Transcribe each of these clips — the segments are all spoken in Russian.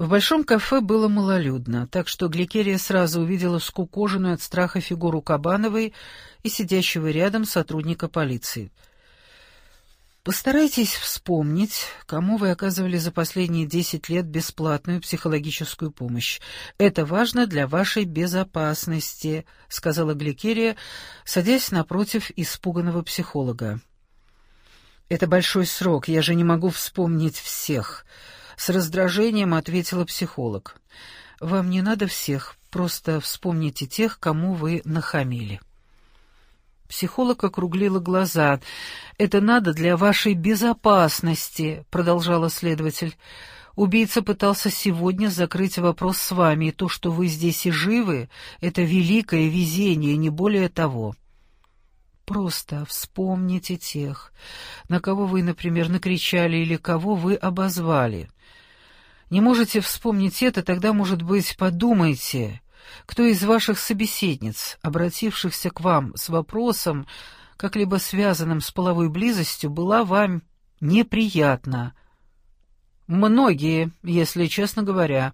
В большом кафе было малолюдно, так что Гликерия сразу увидела скукоженную от страха фигуру Кабановой и сидящего рядом сотрудника полиции. Постарайтесь вспомнить, кому вы оказывали за последние десять лет бесплатную психологическую помощь. Это важно для вашей безопасности, сказала Гликерия, садясь напротив испуганного психолога. Это большой срок, я же не могу вспомнить всех. С раздражением ответила психолог. «Вам не надо всех, просто вспомните тех, кому вы нахамили». Психолог округлила глаза. «Это надо для вашей безопасности», — продолжала следователь. «Убийца пытался сегодня закрыть вопрос с вами, и то, что вы здесь и живы, — это великое везение, не более того». Просто вспомните тех, на кого вы, например, накричали или кого вы обозвали. Не можете вспомнить это, тогда, может быть, подумайте, кто из ваших собеседниц, обратившихся к вам с вопросом, как-либо связанным с половой близостью, была вам неприятна. Многие, если честно говоря.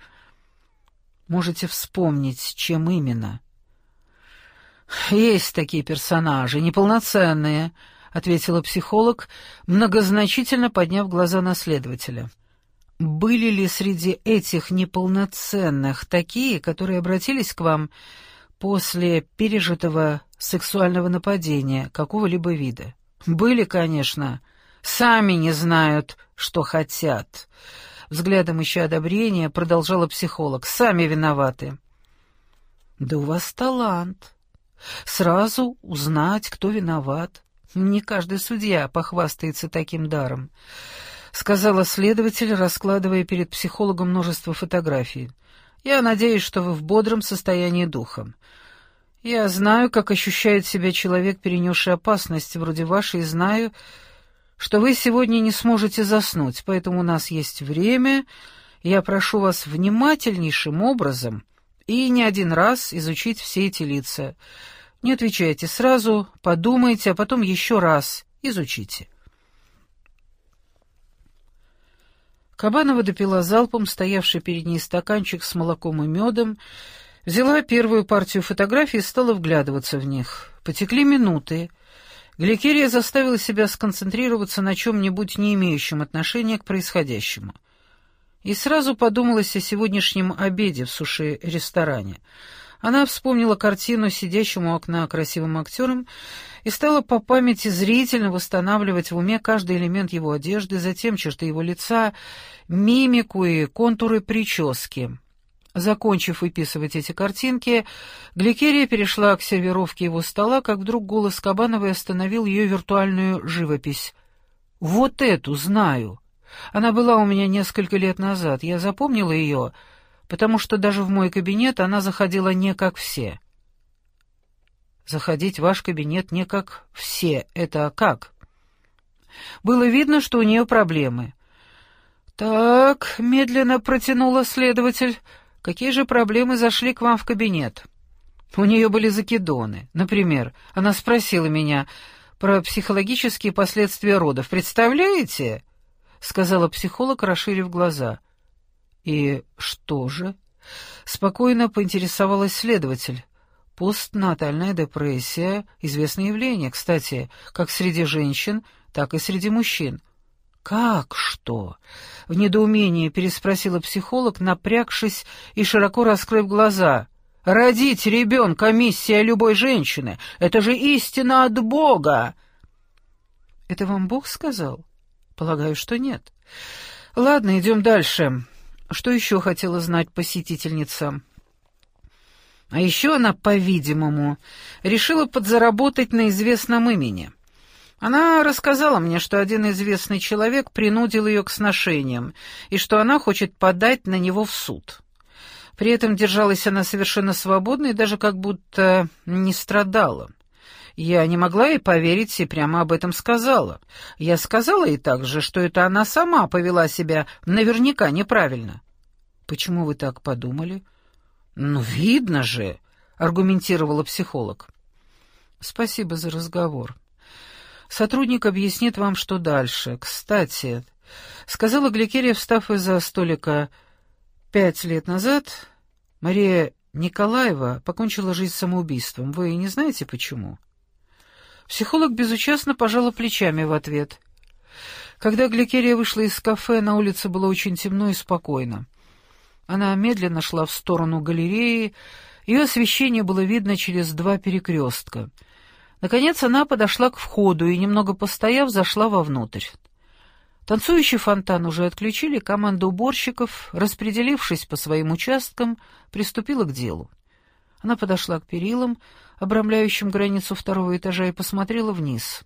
Можете вспомнить, чем именно. «Есть такие персонажи, неполноценные», — ответила психолог, многозначительно подняв глаза на следователя. Были ли среди этих неполноценных такие, которые обратились к вам после пережитого сексуального нападения какого-либо вида? Были, конечно. Сами не знают, что хотят. Взглядом ища одобрения, продолжала психолог. Сами виноваты. Да у вас талант. Сразу узнать, кто виноват. Не каждый судья похвастается таким даром сказала следователь, раскладывая перед психологом множество фотографий. «Я надеюсь, что вы в бодром состоянии духа. Я знаю, как ощущает себя человек, перенесший опасность, вроде вашей, и знаю, что вы сегодня не сможете заснуть, поэтому у нас есть время, я прошу вас внимательнейшим образом и не один раз изучить все эти лица. Не отвечайте сразу, подумайте, а потом еще раз изучите». Кабанова допила залпом стоявший перед ней стаканчик с молоком и медом, взяла первую партию фотографий и стала вглядываться в них. Потекли минуты. Гликерия заставила себя сконцентрироваться на чем-нибудь не имеющем отношения к происходящему. И сразу подумалось о сегодняшнем обеде в суши-ресторане — она вспомнила картину сидящему у окна красивым актером и стала по памяти зрительно восстанавливать в уме каждый элемент его одежды, затем черты его лица, мимику и контуры прически. Закончив выписывать эти картинки, Гликерия перешла к сервировке его стола, как вдруг голос Кабановой остановил ее виртуальную живопись. «Вот эту знаю. Она была у меня несколько лет назад. Я запомнила ее...» потому что даже в мой кабинет она заходила не как все. Заходить в ваш кабинет не как все — это как? Было видно, что у нее проблемы. «Так», — медленно протянула следователь, — «какие же проблемы зашли к вам в кабинет?» У нее были закидоны. Например, она спросила меня про психологические последствия родов. «Представляете?» — сказала психолог, расширив глаза. «И что же?» — спокойно поинтересовалась следователь. «Постнатальная депрессия — известное явление, кстати, как среди женщин, так и среди мужчин». «Как что?» — в недоумении переспросила психолог, напрягшись и широко раскрыв глаза. «Родить ребенка — миссия любой женщины. Это же истина от Бога!» «Это вам Бог сказал?» «Полагаю, что нет». «Ладно, идем дальше. Что еще хотела знать посетительница? А еще она, по-видимому, решила подзаработать на известном имени. Она рассказала мне, что один известный человек принудил ее к сношениям, и что она хочет подать на него в суд. При этом держалась она совершенно свободно и даже как будто не страдала. Я не могла ей поверить и прямо об этом сказала. Я сказала ей также, что это она сама повела себя наверняка неправильно. Почему вы так подумали? Ну, видно же, аргументировала психолог. Спасибо за разговор. Сотрудник объяснит вам, что дальше. Кстати, сказала Гликерия, встав из-за столика, Пять лет назад Мария Николаева покончила жизнь самоубийством. Вы не знаете, почему?» Психолог безучастно пожала плечами в ответ. Когда Гликерия вышла из кафе, на улице было очень темно и спокойно. Она медленно шла в сторону галереи, ее освещение было видно через два перекрестка. Наконец она подошла к входу и, немного постояв, зашла вовнутрь. Танцующий фонтан уже отключили, команда уборщиков, распределившись по своим участкам, приступила к делу. Она подошла к перилам, обрамляющим границу второго этажа, и посмотрела вниз.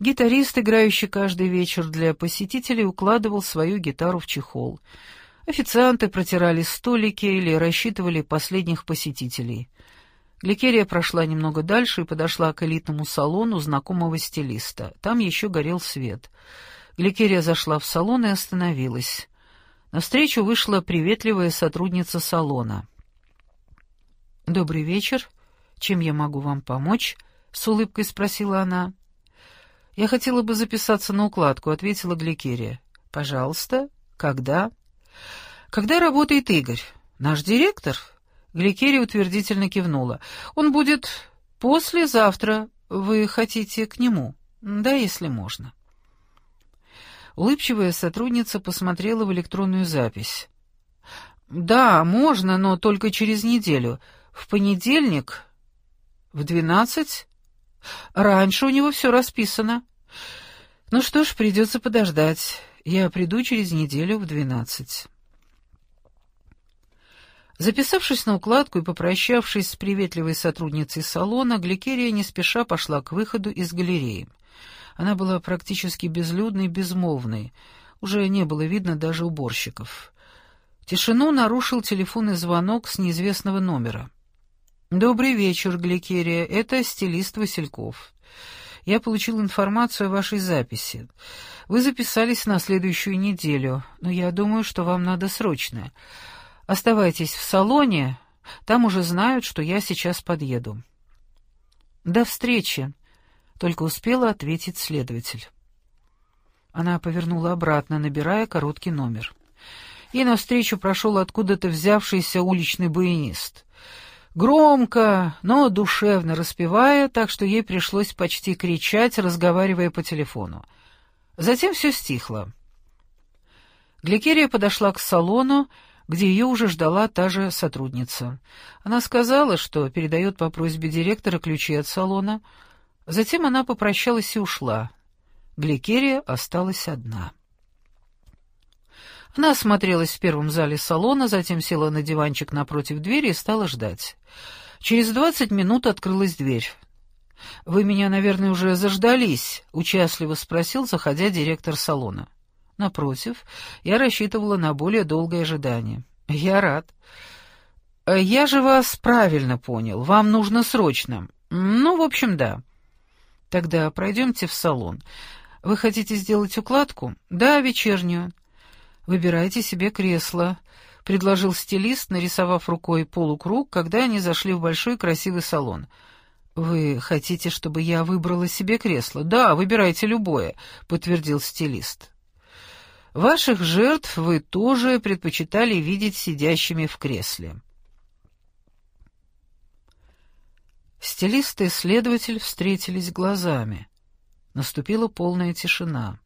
Гитарист, играющий каждый вечер для посетителей, укладывал свою гитару в чехол — Официанты протирали столики или рассчитывали последних посетителей. Гликерия прошла немного дальше и подошла к элитному салону знакомого стилиста. Там еще горел свет. Гликерия зашла в салон и остановилась. Навстречу вышла приветливая сотрудница салона. «Добрый вечер. Чем я могу вам помочь?» — с улыбкой спросила она. «Я хотела бы записаться на укладку», — ответила Гликерия. «Пожалуйста. Когда?» «Когда работает Игорь? Наш директор?» Гликерия утвердительно кивнула. «Он будет послезавтра. Вы хотите к нему?» «Да, если можно». Улыбчивая сотрудница посмотрела в электронную запись. «Да, можно, но только через неделю. В понедельник в двенадцать? Раньше у него все расписано. Ну что ж, придется подождать. Я приду через неделю в двенадцать». Записавшись на укладку и попрощавшись с приветливой сотрудницей салона, Гликерия не спеша пошла к выходу из галереи. Она была практически безлюдной, безмолвной. Уже не было видно даже уборщиков. Тишину нарушил телефонный звонок с неизвестного номера. «Добрый вечер, Гликерия. Это стилист Васильков. Я получил информацию о вашей записи. Вы записались на следующую неделю, но я думаю, что вам надо срочно. Оставайтесь в салоне, там уже знают, что я сейчас подъеду». «До встречи», — только успела ответить следователь. Она повернула обратно, набирая короткий номер. И навстречу прошел откуда-то взявшийся уличный баянист. Громко, но душевно распевая, так что ей пришлось почти кричать, разговаривая по телефону. Затем все стихло. Гликерия подошла к салону, где ее уже ждала та же сотрудница. Она сказала, что передает по просьбе директора ключи от салона. Затем она попрощалась и ушла. Гликерия осталась одна. Она осмотрелась в первом зале салона, затем села на диванчик напротив двери и стала ждать. Через двадцать минут открылась дверь. «Вы меня, наверное, уже заждались?» — участливо спросил, заходя директор салона. Напротив, я рассчитывала на более долгое ожидание. Я рад. Я же вас правильно понял. Вам нужно срочно. Ну, в общем, да. Тогда пройдемте в салон. Вы хотите сделать укладку? Да, вечернюю. Выбирайте себе кресло, предложил стилист, нарисовав рукой полукруг, когда они зашли в большой красивый салон. Вы хотите, чтобы я выбрала себе кресло? Да, выбирайте любое, подтвердил стилист. Ваших жертв вы тоже предпочитали видеть сидящими в кресле. Стилист и следователь встретились глазами. Наступила полная тишина.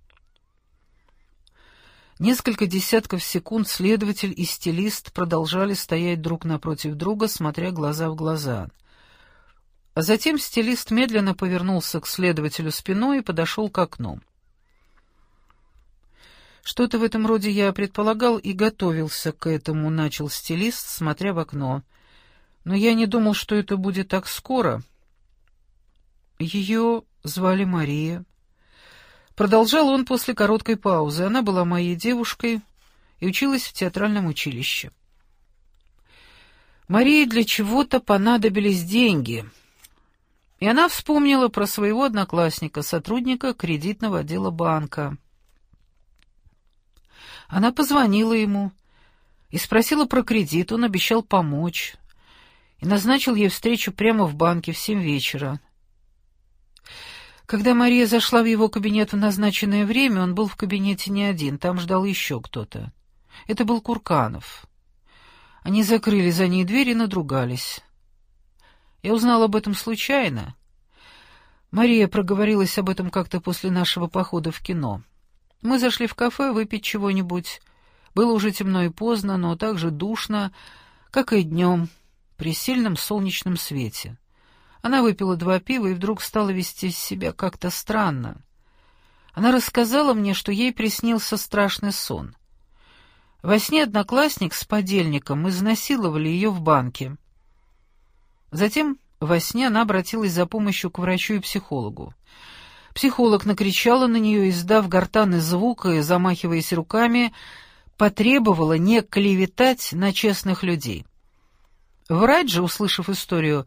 Несколько десятков секунд следователь и стилист продолжали стоять друг напротив друга, смотря глаза в глаза. А затем стилист медленно повернулся к следователю спиной и подошел к окну. Что-то в этом роде я предполагал и готовился к этому, начал стилист, смотря в окно. Но я не думал, что это будет так скоро. Ее звали Мария. Продолжал он после короткой паузы. Она была моей девушкой и училась в театральном училище. Марии для чего-то понадобились деньги. И она вспомнила про своего одноклассника, сотрудника кредитного отдела банка. Она позвонила ему и спросила про кредит, он обещал помочь. И назначил ей встречу прямо в банке в семь вечера. Когда Мария зашла в его кабинет в назначенное время, он был в кабинете не один, там ждал еще кто-то. Это был Курканов. Они закрыли за ней дверь и надругались. Я узнал об этом случайно. Мария проговорилась об этом как-то после нашего похода в кино. Мы зашли в кафе выпить чего-нибудь. Было уже темно и поздно, но так же душно, как и днем, при сильном солнечном свете. Она выпила два пива и вдруг стала вести себя как-то странно. Она рассказала мне, что ей приснился страшный сон. Во сне одноклассник с подельником изнасиловали ее в банке. Затем во сне она обратилась за помощью к врачу и психологу. Психолог накричала на нее, издав гортанный звук и, замахиваясь руками, потребовала не клеветать на честных людей. Врач же, услышав историю,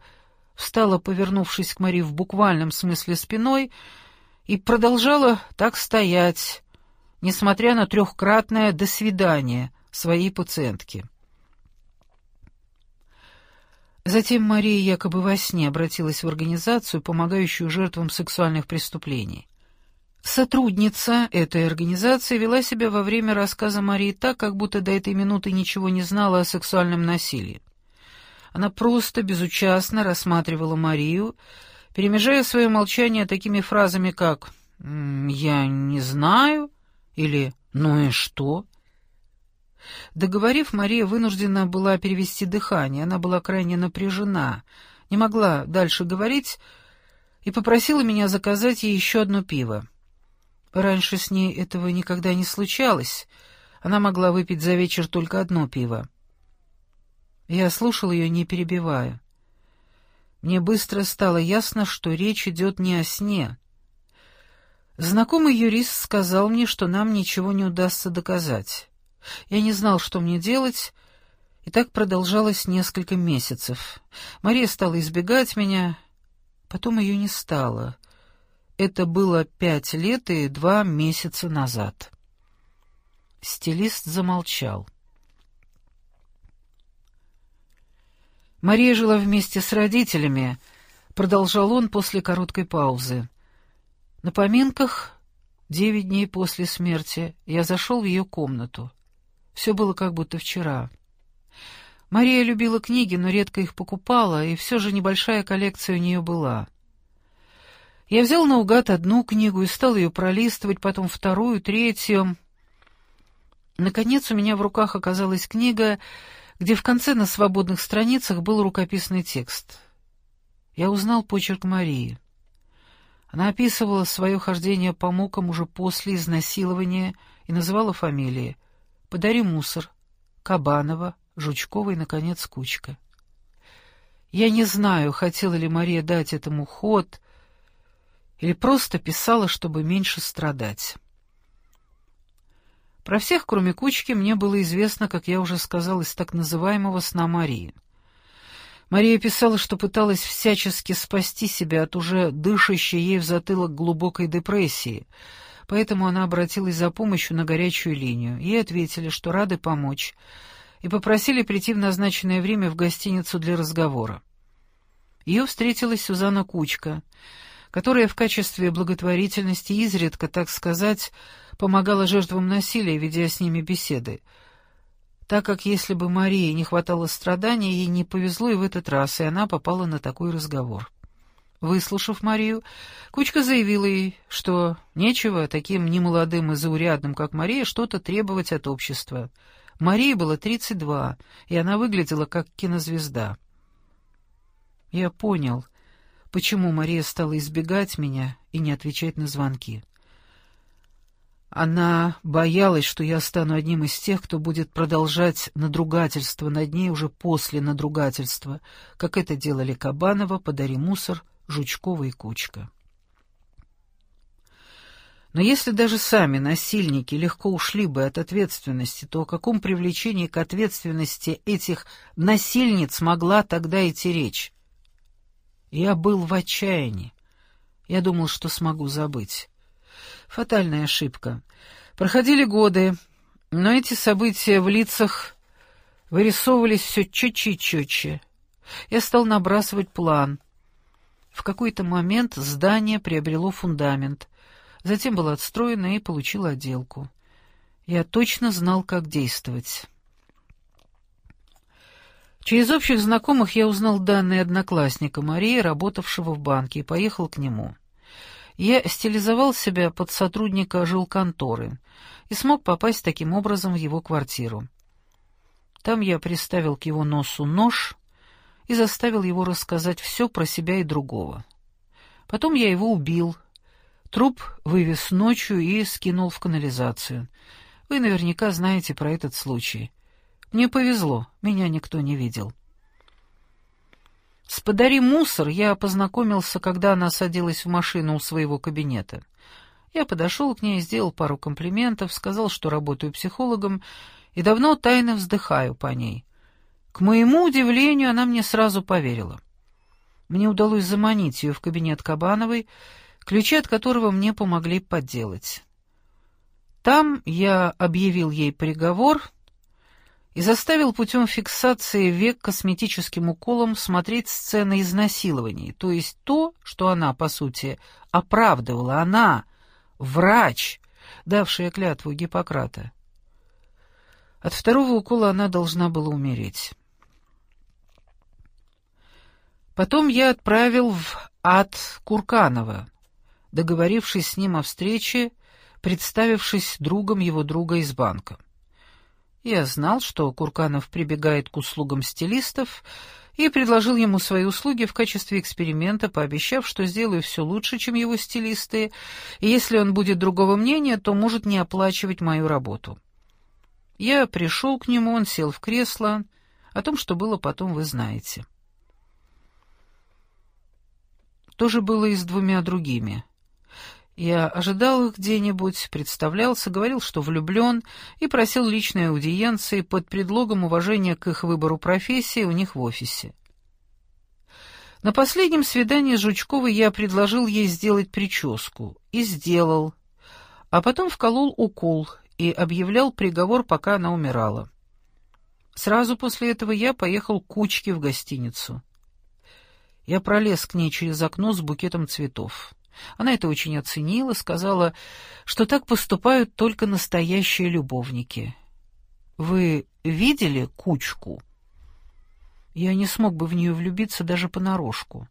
встала, повернувшись к Мари в буквальном смысле спиной, и продолжала так стоять, несмотря на трехкратное «до свидания» своей пациентки. Затем Мария якобы во сне обратилась в организацию, помогающую жертвам сексуальных преступлений. Сотрудница этой организации вела себя во время рассказа Марии так, как будто до этой минуты ничего не знала о сексуальном насилии. Она просто безучастно рассматривала Марию, перемежая свое молчание такими фразами, как «я не знаю» или «ну и что?». Договорив, Мария вынуждена была перевести дыхание, она была крайне напряжена, не могла дальше говорить и попросила меня заказать ей еще одно пиво. Раньше с ней этого никогда не случалось, она могла выпить за вечер только одно пиво. Я слушал ее, не перебивая. Мне быстро стало ясно, что речь идет не о сне. Знакомый юрист сказал мне, что нам ничего не удастся доказать. Я не знал, что мне делать, и так продолжалось несколько месяцев. Мария стала избегать меня, потом ее не стало. Это было пять лет и два месяца назад. Стилист замолчал. Мария жила вместе с родителями, продолжал он после короткой паузы. На поминках, девять дней после смерти, я зашел в ее комнату. Все было как будто вчера. Мария любила книги, но редко их покупала, и все же небольшая коллекция у нее была. Я взял наугад одну книгу и стал ее пролистывать, потом вторую, третью. Наконец у меня в руках оказалась книга где в конце на свободных страницах был рукописный текст. Я узнал почерк Марии. Она описывала свое хождение по мукам уже после изнасилования и называла фамилии «Подари мусор», «Кабанова», «Жучкова» и, наконец, «Кучка». Я не знаю, хотела ли Мария дать этому ход или просто писала, чтобы меньше страдать. Про всех, кроме кучки, мне было известно, как я уже сказал, из так называемого сна Марии. Мария писала, что пыталась всячески спасти себя от уже дышащей ей в затылок глубокой депрессии, поэтому она обратилась за помощью на горячую линию. Ей ответили, что рады помочь, и попросили прийти в назначенное время в гостиницу для разговора. Ее встретила Сюзанна Кучка, которая в качестве благотворительности изредка, так сказать, помогала жертвам насилия, ведя с ними беседы. Так как если бы Марии не хватало страданий, ей не повезло и в этот раз, и она попала на такой разговор. Выслушав Марию, Кучка заявила ей, что нечего таким немолодым и заурядным, как Мария, что-то требовать от общества. Марии было 32, и она выглядела как кинозвезда. Я понял, почему Мария стала избегать меня и не отвечать на звонки. Она боялась, что я стану одним из тех, кто будет продолжать надругательство над ней уже после надругательства, как это делали Кабанова, Подари мусор, Жучкова и Кучка. Но если даже сами насильники легко ушли бы от ответственности, то о каком привлечении к ответственности этих насильниц могла тогда идти речь? Я был в отчаянии. Я думал, что смогу забыть. Фатальная ошибка. Проходили годы, но эти события в лицах вырисовывались все четче и четче. Я стал набрасывать план. В какой-то момент здание приобрело фундамент, затем было отстроено и получило отделку. Я точно знал, как действовать. Через общих знакомых я узнал данные одноклассника Марии, работавшего в банке, и поехал к нему. Я стилизовал себя под сотрудника жилконторы и смог попасть таким образом в его квартиру. Там я приставил к его носу нож и заставил его рассказать все про себя и другого. Потом я его убил. Труп вывез ночью и скинул в канализацию. Вы наверняка знаете про этот случай. Мне повезло, меня никто не видел. С «Подари мусор» я познакомился, когда она садилась в машину у своего кабинета. Я подошел к ней, сделал пару комплиментов, сказал, что работаю психологом и давно тайно вздыхаю по ней. К моему удивлению, она мне сразу поверила. Мне удалось заманить ее в кабинет Кабановой, ключи от которого мне помогли подделать. Там я объявил ей приговор — и заставил путем фиксации век косметическим уколом смотреть сцены изнасилований, то есть то, что она, по сути, оправдывала, она, врач, давшая клятву Гиппократа. От второго укола она должна была умереть. Потом я отправил в ад Курканова, договорившись с ним о встрече, представившись другом его друга из банка. Я знал, что Курканов прибегает к услугам стилистов, и предложил ему свои услуги в качестве эксперимента, пообещав, что сделаю все лучше, чем его стилисты, и если он будет другого мнения, то может не оплачивать мою работу. Я пришел к нему, он сел в кресло. О том, что было потом, вы знаете. То же было и с двумя другими. Я ожидал их где-нибудь, представлялся, говорил, что влюблен, и просил личной аудиенции под предлогом уважения к их выбору профессии у них в офисе. На последнем свидании с Жучковой я предложил ей сделать прическу. И сделал. А потом вколол укол и объявлял приговор, пока она умирала. Сразу после этого я поехал к Кучке в гостиницу. Я пролез к ней через окно с букетом цветов. Она это очень оценила, сказала, что так поступают только настоящие любовники. «Вы видели кучку?» Я не смог бы в нее влюбиться даже понарошку.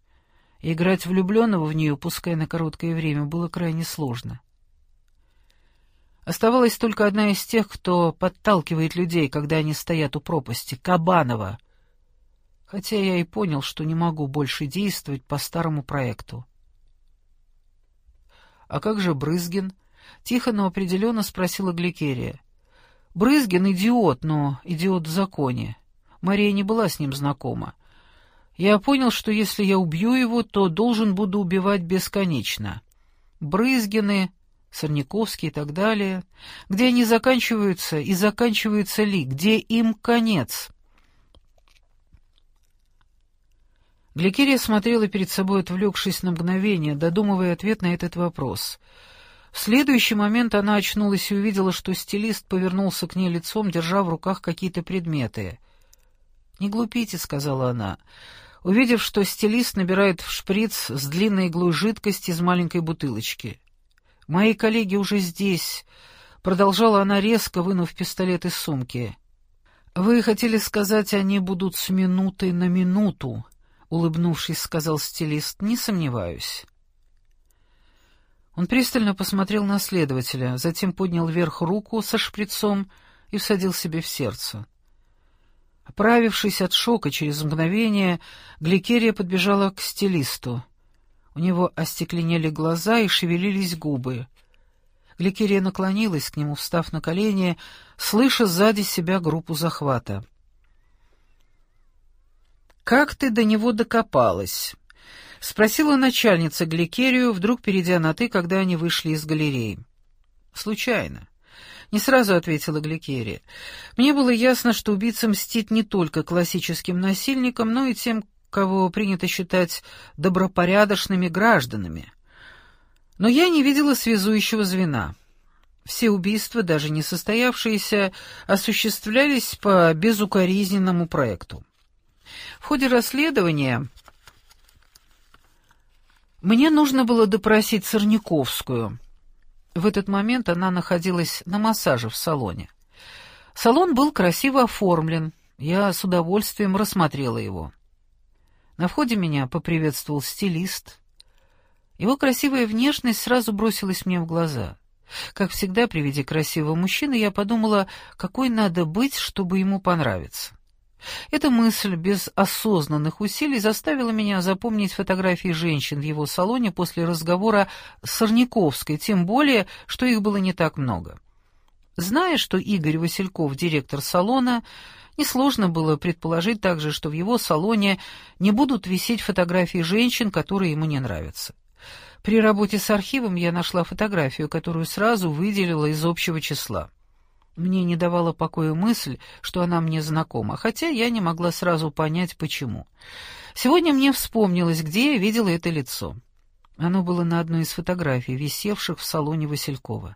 Играть влюбленного в нее, пускай на короткое время, было крайне сложно. Оставалась только одна из тех, кто подталкивает людей, когда они стоят у пропасти, Кабанова. Хотя я и понял, что не могу больше действовать по старому проекту. «А как же Брызгин?» — тихо, но определенно спросила Гликерия. «Брызгин — идиот, но идиот в законе. Мария не была с ним знакома. Я понял, что если я убью его, то должен буду убивать бесконечно. Брызгины, Сорняковский и так далее. Где они заканчиваются и заканчиваются ли? Где им конец?» Гликерия смотрела перед собой, отвлекшись на мгновение, додумывая ответ на этот вопрос. В следующий момент она очнулась и увидела, что стилист повернулся к ней лицом, держа в руках какие-то предметы. «Не глупите», — сказала она. Увидев, что стилист набирает в шприц с длинной иглой жидкость из маленькой бутылочки. «Мои коллеги уже здесь», — продолжала она резко, вынув пистолет из сумки. «Вы хотели сказать, они будут с минуты на минуту?» Улыбнувшись, сказал стилист, не сомневаюсь. Он пристально посмотрел на следователя, затем поднял вверх руку со шприцом и всадил себе в сердце. Оправившись от шока через мгновение, Гликерия подбежала к стилисту. У него остекленели глаза и шевелились губы. Гликерия наклонилась к нему, встав на колени, слыша сзади себя группу захвата. «Как ты до него докопалась?» — спросила начальница Гликерию, вдруг перейдя на «ты», когда они вышли из галереи. «Случайно». Не сразу ответила Гликерия. «Мне было ясно, что убийца мстит не только классическим насильникам, но и тем, кого принято считать добропорядочными гражданами. Но я не видела связующего звена». Все убийства, даже не состоявшиеся, осуществлялись по безукоризненному проекту. В ходе расследования мне нужно было допросить Сорняковскую. В этот момент она находилась на массаже в салоне. Салон был красиво оформлен, я с удовольствием рассмотрела его. На входе меня поприветствовал стилист. Его красивая внешность сразу бросилась мне в глаза. Как всегда при виде красивого мужчины я подумала, какой надо быть, чтобы ему понравиться. Эта мысль без осознанных усилий заставила меня запомнить фотографии женщин в его салоне после разговора с Сорняковской, тем более, что их было не так много. Зная, что Игорь Васильков — директор салона, несложно было предположить также, что в его салоне не будут висеть фотографии женщин, которые ему не нравятся. При работе с архивом я нашла фотографию, которую сразу выделила из общего числа. Мне не давала покоя мысль, что она мне знакома, хотя я не могла сразу понять, почему. Сегодня мне вспомнилось, где я видела это лицо. Оно было на одной из фотографий, висевших в салоне Василькова.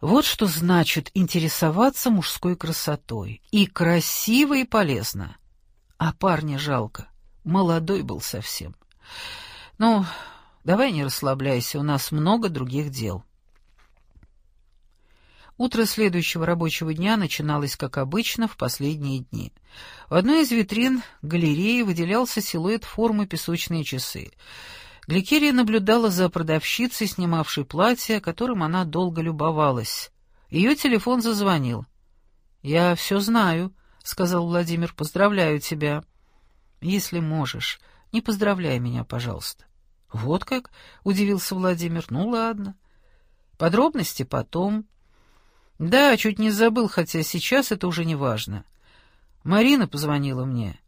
Вот что значит интересоваться мужской красотой. И красиво, и полезно. А парня жалко. Молодой был совсем. Ну, давай не расслабляйся, у нас много других дел. Утро следующего рабочего дня начиналось, как обычно, в последние дни. В одной из витрин галереи выделялся силуэт формы песочные часы. Гликерия наблюдала за продавщицей, снимавшей платье, которым она долго любовалась. Ее телефон зазвонил. «Я все знаю», — сказал Владимир, — «поздравляю тебя». «Если можешь, не поздравляй меня, пожалуйста». «Вот как?» — удивился Владимир. «Ну, ладно. Подробности потом». Да, чуть не забыл, хотя сейчас это уже не важно. Марина позвонила мне.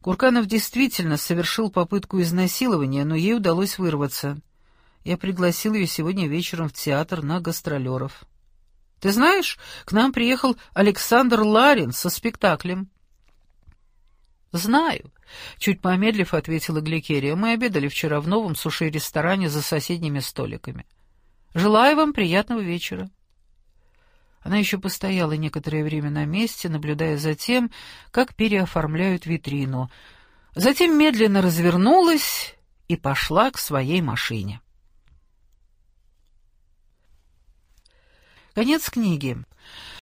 Курканов действительно совершил попытку изнасилования, но ей удалось вырваться. Я пригласил ее сегодня вечером в театр на гастролеров. Ты знаешь, к нам приехал Александр Ларин со спектаклем. «Знаю», — чуть помедлив ответила Гликерия. «Мы обедали вчера в новом суши-ресторане за соседними столиками. Желаю вам приятного вечера». Она еще постояла некоторое время на месте, наблюдая за тем, как переоформляют витрину. Затем медленно развернулась и пошла к своей машине. Конец книги.